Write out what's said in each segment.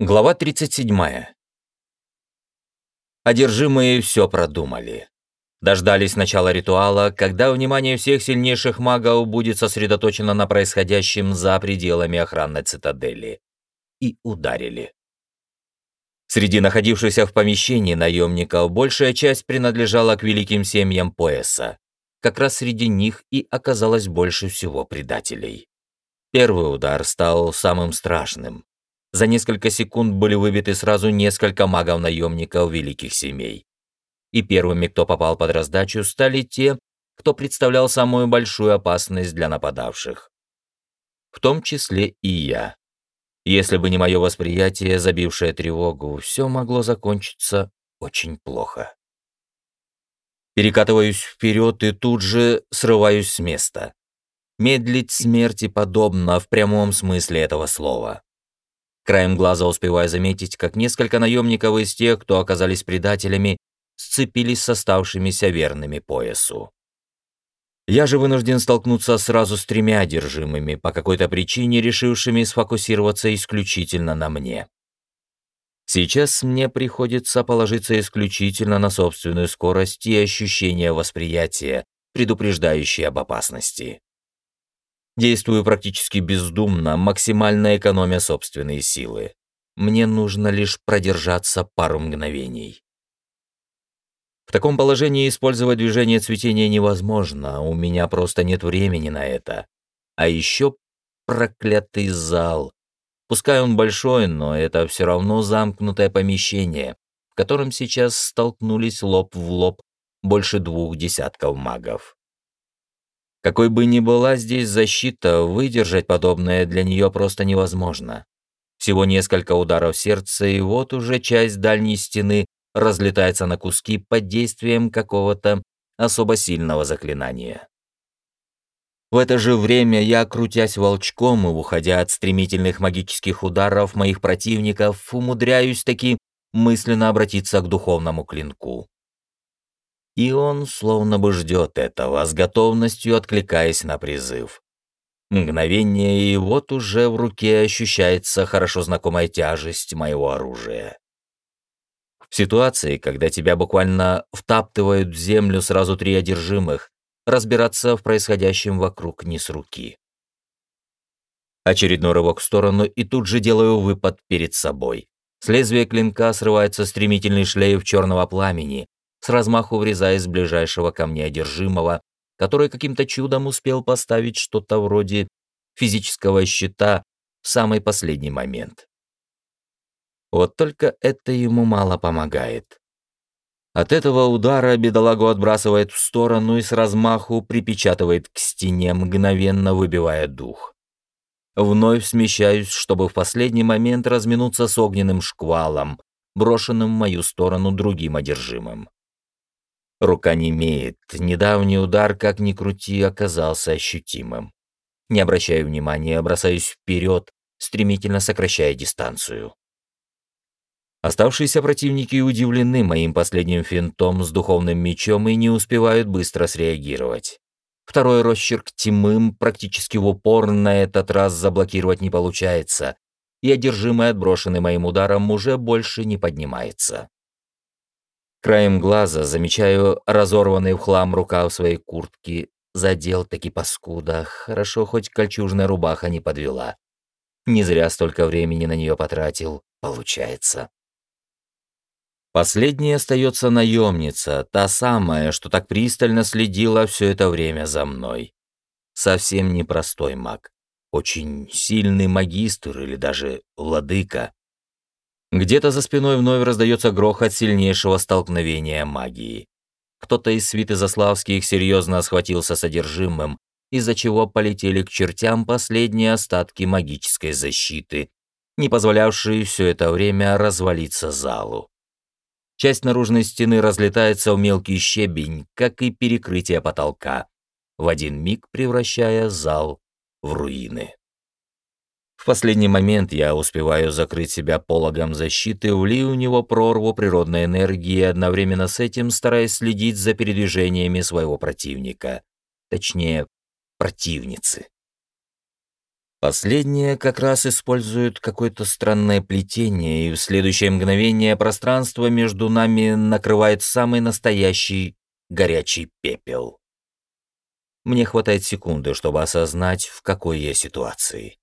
Глава 37. Одержимые все продумали. Дождались начала ритуала, когда внимание всех сильнейших магов будет сосредоточено на происходящем за пределами охранной цитадели. И ударили. Среди находившихся в помещении наемников большая часть принадлежала к великим семьям пояса. Как раз среди них и оказалось больше всего предателей. Первый удар стал самым страшным. За несколько секунд были выбиты сразу несколько магов-наемников великих семей. И первыми, кто попал под раздачу, стали те, кто представлял самую большую опасность для нападавших. В том числе и я. Если бы не мое восприятие, забившее тревогу, все могло закончиться очень плохо. Перекатываюсь вперед и тут же срываюсь с места. Медлить смерти подобно в прямом смысле этого слова. Краем глаза успеваю заметить, как несколько наемников из тех, кто оказались предателями, сцепились с оставшимися верными поясу. Я же вынужден столкнуться сразу с тремя одержимыми, по какой-то причине решившими сфокусироваться исключительно на мне. Сейчас мне приходится положиться исключительно на собственную скорость и ощущение восприятия, предупреждающие об опасности. Действую практически бездумно, максимально экономя собственные силы. Мне нужно лишь продержаться пару мгновений. В таком положении использовать движение цветения невозможно, у меня просто нет времени на это. А еще проклятый зал. Пускай он большой, но это все равно замкнутое помещение, в котором сейчас столкнулись лоб в лоб больше двух десятков магов. Какой бы ни была здесь защита, выдержать подобное для нее просто невозможно. Всего несколько ударов сердца, и вот уже часть дальней стены разлетается на куски под действием какого-то особо сильного заклинания. В это же время я, крутясь волчком и уходя от стремительных магических ударов моих противников, умудряюсь таки мысленно обратиться к духовному клинку и он словно бы ждет этого, с готовностью откликаясь на призыв. Мгновение, и вот уже в руке ощущается хорошо знакомая тяжесть моего оружия. В ситуации, когда тебя буквально втаптывают в землю сразу три одержимых, разбираться в происходящем вокруг не с руки. Очередной рывок в сторону, и тут же делаю выпад перед собой. С лезвия клинка срывается стремительный шлейф черного пламени, с размаху врезаясь в ближайшего ко мне одержимого, который каким-то чудом успел поставить что-то вроде физического щита в самый последний момент. Вот только это ему мало помогает. От этого удара бедолагу отбрасывает в сторону и с размаху припечатывает к стене, мгновенно выбивая дух. Вновь смещаюсь, чтобы в последний момент разминуться с огненным шквалом, брошенным в мою сторону другим одержимым. Рука не имеет. Недавний удар, как ни крути, оказался ощутимым. Не обращая внимания, бросаюсь вперед, стремительно сокращая дистанцию. Оставшиеся противники удивлены моим последним финтом с духовным мечом и не успевают быстро среагировать. Второй росчерк тьмым практически в упор на этот раз заблокировать не получается, и одержимый отброшенный моим ударом уже больше не поднимается. Краем глаза замечаю разорванный в хлам рукав своей куртки. Задел таки паскуда. Хорошо, хоть кольчужная рубаха не подвела. Не зря столько времени на нее потратил, получается. Последней остается наемница, та самая, что так пристально следила все это время за мной. Совсем непростой маг. Очень сильный магистр или даже владыка. Где-то за спиной вновь раздается грохот сильнейшего столкновения магии. Кто-то из свиты Заславских серьезно схватился содержимым, из-за чего полетели к чертям последние остатки магической защиты, не позволявшие все это время развалиться залу. Часть наружной стены разлетается в мелкий щебень, как и перекрытие потолка, в один миг превращая зал в руины. Последний момент я успеваю закрыть себя пологом защиты, влив у него прорву природной энергии, одновременно с этим стараясь следить за передвижениями своего противника. Точнее, противницы. Последнее как раз использует какое-то странное плетение, и в следующее мгновение пространство между нами накрывает самый настоящий горячий пепел. Мне хватает секунды, чтобы осознать, в какой я ситуации.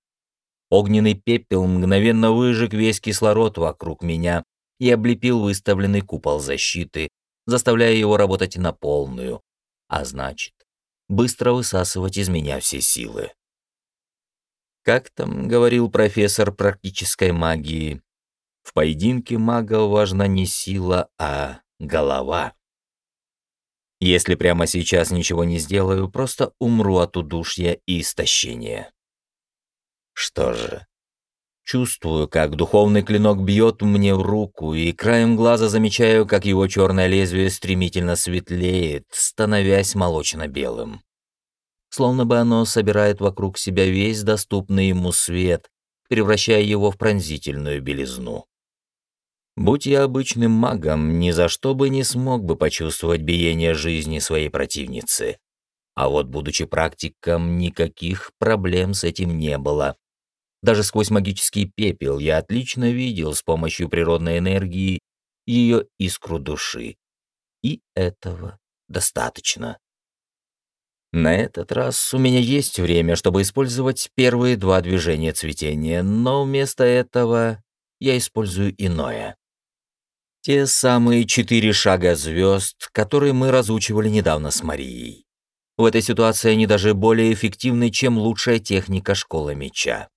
Огненный пепел мгновенно выжег весь кислород вокруг меня и облепил выставленный купол защиты, заставляя его работать на полную, а значит, быстро высасывать из меня все силы. Как там говорил профессор практической магии, в поединке мага важна не сила, а голова. Если прямо сейчас ничего не сделаю, просто умру от удушья и истощения. Что же, чувствую, как духовный клинок бьет мне в руку, и краем глаза замечаю, как его черное лезвие стремительно светлеет, становясь молочно-белым. Словно бы оно собирает вокруг себя весь доступный ему свет, превращая его в пронзительную белизну. Будь я обычным магом, ни за что бы не смог бы почувствовать биение жизни своей противницы. А вот, будучи практиком, никаких проблем с этим не было. Даже сквозь магический пепел я отлично видел с помощью природной энергии ее искру души. И этого достаточно. На этот раз у меня есть время, чтобы использовать первые два движения цветения, но вместо этого я использую иное. Те самые четыре шага звезд, которые мы разучивали недавно с Марией. В этой ситуации они даже более эффективны, чем лучшая техника школы меча.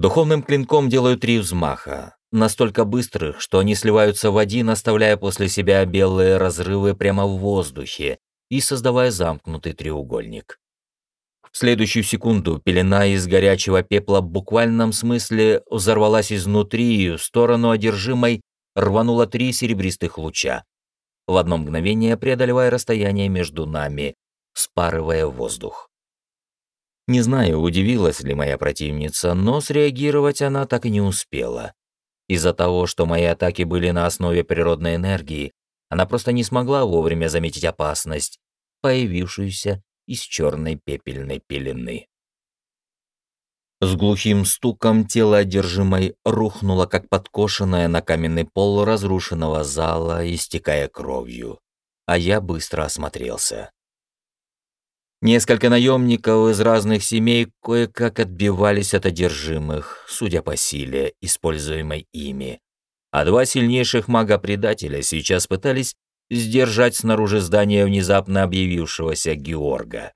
Духовным клинком делаю три взмаха, настолько быстрых, что они сливаются в один, оставляя после себя белые разрывы прямо в воздухе и создавая замкнутый треугольник. В следующую секунду пелена из горячего пепла в буквальном смысле взорвалась изнутри и в сторону одержимой рвануло три серебристых луча, в одно мгновение преодолевая расстояние между нами, спарывая воздух. Не знаю, удивилась ли моя противница, но среагировать она так и не успела. Из-за того, что мои атаки были на основе природной энергии, она просто не смогла вовремя заметить опасность, появившуюся из черной пепельной пелены. С глухим стуком тело одержимой рухнуло, как подкошенное на каменный пол разрушенного зала, истекая кровью. А я быстро осмотрелся. Несколько наемников из разных семей кое-как отбивались от одержимых, судя по силе, используемой ими. А два сильнейших мага-предателя сейчас пытались сдержать снаружи здания внезапно объявившегося Георга.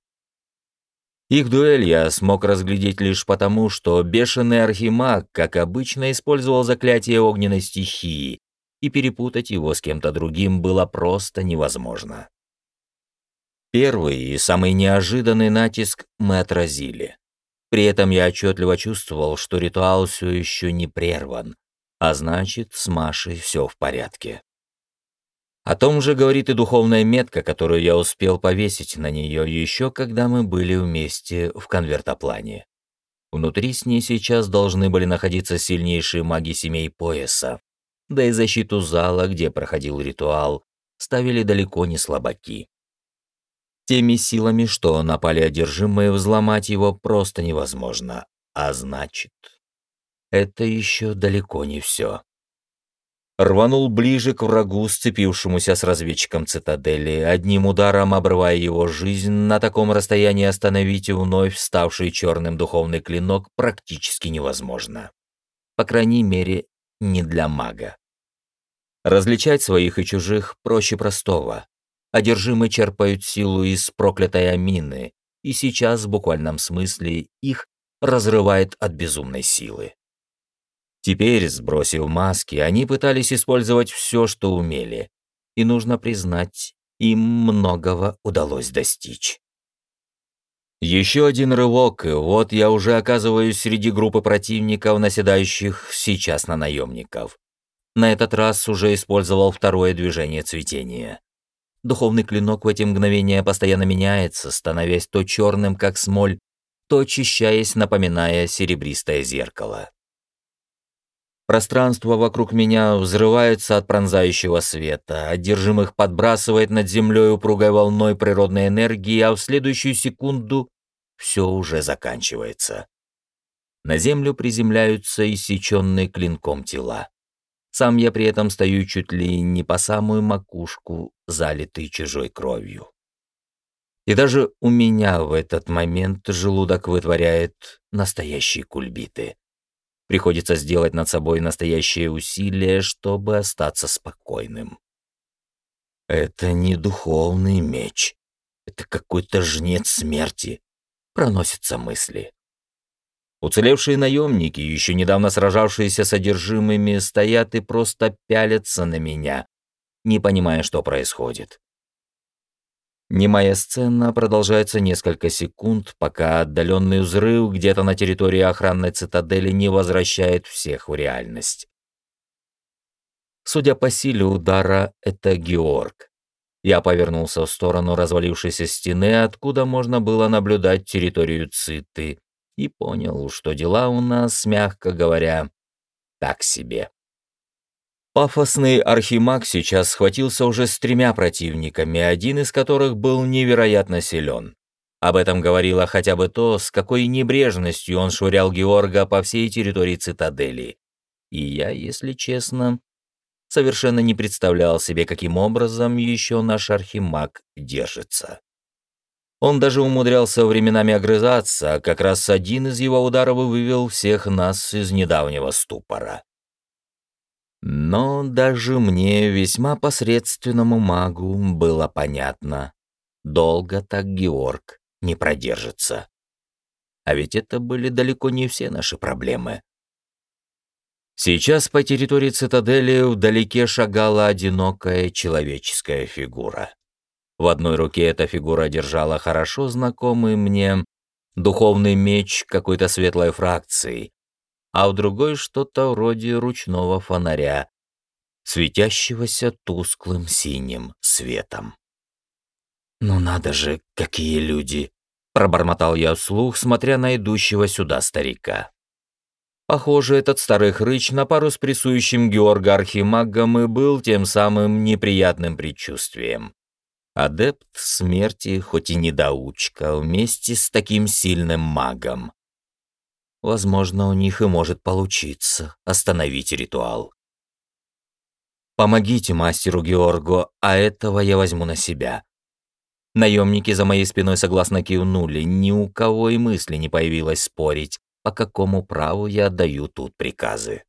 Их дуэль я смог разглядеть лишь потому, что бешеный архимаг, как обычно, использовал заклятие огненной стихии, и перепутать его с кем-то другим было просто невозможно. Первый и самый неожиданный натиск мы отразили. При этом я отчетливо чувствовал, что ритуал все еще не прерван, а значит, с Машей все в порядке. О том же говорит и духовная метка, которую я успел повесить на нее еще, когда мы были вместе в конвертоплане. Внутри с ней сейчас должны были находиться сильнейшие маги семей пояса, да и защиту зала, где проходил ритуал, ставили далеко не слабаки. Теми силами, что напали одержимые, взломать его просто невозможно. А значит, это еще далеко не все. Рванул ближе к врагу, сцепившемуся с разведчиком цитадели, одним ударом обрывая его жизнь, на таком расстоянии остановить вновь вставший черным духовный клинок практически невозможно. По крайней мере, не для мага. Различать своих и чужих проще простого одержимые черпают силу из проклятой амины, и сейчас в буквальном смысле их разрывает от безумной силы. Теперь, сбросив маски, они пытались использовать все, что умели, и нужно признать, им многого удалось достичь. Еще один рывок, и вот я уже оказываюсь среди группы противников, наседающих сейчас на наемников. На этот раз уже использовал второе движение цветения. Духовный клинок в эти мгновения постоянно меняется, становясь то черным, как смоль, то очищаясь, напоминая серебристое зеркало. Пространство вокруг меня взрывается от пронзающего света, одержимых подбрасывает над землей упругой волной природной энергии, а в следующую секунду все уже заканчивается. На землю приземляются иссеченные клинком тела. Сам я при этом стою чуть ли не по самую макушку, залитый чужой кровью. И даже у меня в этот момент желудок вытворяет настоящие кульбиты. Приходится сделать над собой настоящее усилие, чтобы остаться спокойным. Это не духовный меч. Это какой-то жнец смерти. Проносятся мысли. Уцелевшие наемники, еще недавно сражавшиеся с одержимыми, стоят и просто пялятся на меня, не понимая, что происходит. Немая сцена продолжается несколько секунд, пока отдаленный взрыв где-то на территории охранной цитадели не возвращает всех в реальность. Судя по силе удара, это Георг. Я повернулся в сторону развалившейся стены, откуда можно было наблюдать территорию Циты, и понял, что дела у нас, мягко говоря, так себе. Пафосный архимаг сейчас схватился уже с тремя противниками, один из которых был невероятно силен. Об этом говорило хотя бы то, с какой небрежностью он швырял Георга по всей территории цитадели. И я, если честно, совершенно не представлял себе, каким образом еще наш архимаг держится. Он даже умудрялся временами огрызаться, а как раз один из его ударов вывел всех нас из недавнего ступора. Но даже мне, весьма посредственному магу, было понятно. Долго так Георг не продержится. А ведь это были далеко не все наши проблемы. Сейчас по территории цитадели вдалеке шагала одинокая человеческая фигура. В одной руке эта фигура держала хорошо знакомый мне духовный меч какой-то светлой фракции, а в другой что-то вроде ручного фонаря, светящегося тусклым синим светом. «Ну надо же, какие люди!» — пробормотал я вслух, смотря на идущего сюда старика. Похоже, этот старый хрыч на пару с прессующим Георга Архимагом и был тем самым неприятным предчувствием. Адепт смерти, хоть и недоучка, вместе с таким сильным магом. Возможно, у них и может получиться остановить ритуал. Помогите мастеру Георгу, а этого я возьму на себя. Наемники за моей спиной согласно кивнули, ни у кого и мысли не появилось спорить, по какому праву я отдаю тут приказы.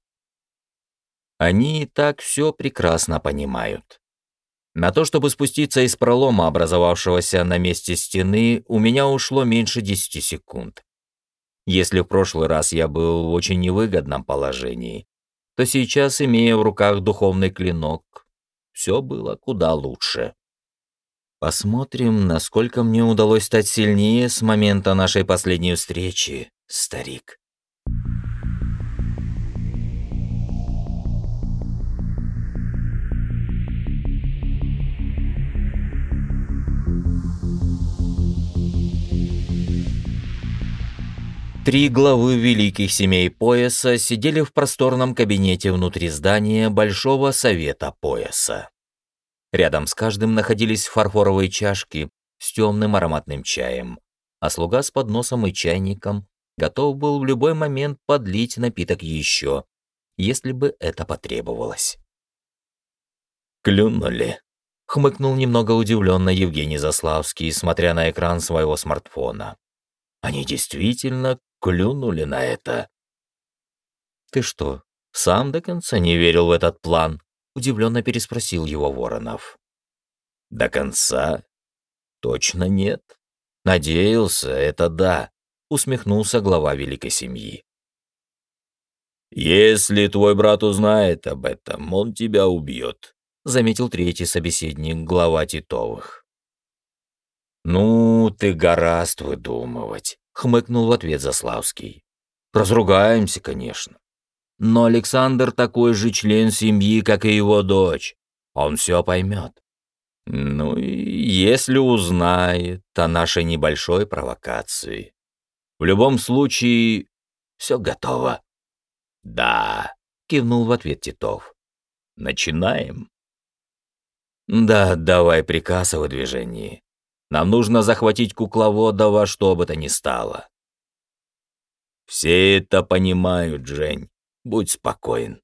Они и так все прекрасно понимают. На то, чтобы спуститься из пролома, образовавшегося на месте стены, у меня ушло меньше десяти секунд. Если в прошлый раз я был в очень невыгодном положении, то сейчас, имея в руках духовный клинок, все было куда лучше. Посмотрим, насколько мне удалось стать сильнее с момента нашей последней встречи, старик. Три главы великих семей пояса сидели в просторном кабинете внутри здания Большого Совета пояса. Рядом с каждым находились фарфоровые чашки с темным ароматным чаем, а слуга с подносом и чайником готов был в любой момент подлить напиток еще, если бы это потребовалось. «Клюнули», — хмыкнул немного удивленно Евгений Заславский, смотря на экран своего смартфона. «Они действительно клюнули на это. «Ты что, сам до конца не верил в этот план?» — удивленно переспросил его Воронов. «До конца? Точно нет. Надеялся, это да», — усмехнулся глава великой семьи. «Если твой брат узнает об этом, он тебя убьет», — заметил третий собеседник, глава Титовых. «Ну, ты гораст выдумывать хмыкнул в ответ Заславский. Разругаемся, конечно. Но Александр такой же член семьи, как и его дочь. Он все поймет. Ну и если узнает о нашей небольшой провокации. В любом случае, все готово. Да, кивнул в ответ Титов. Начинаем. Да, давай приказ о выдвижении. Нам нужно захватить кукловода во что бы то ни стало. Все это понимают, Жень. Будь спокоен.